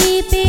sleeping.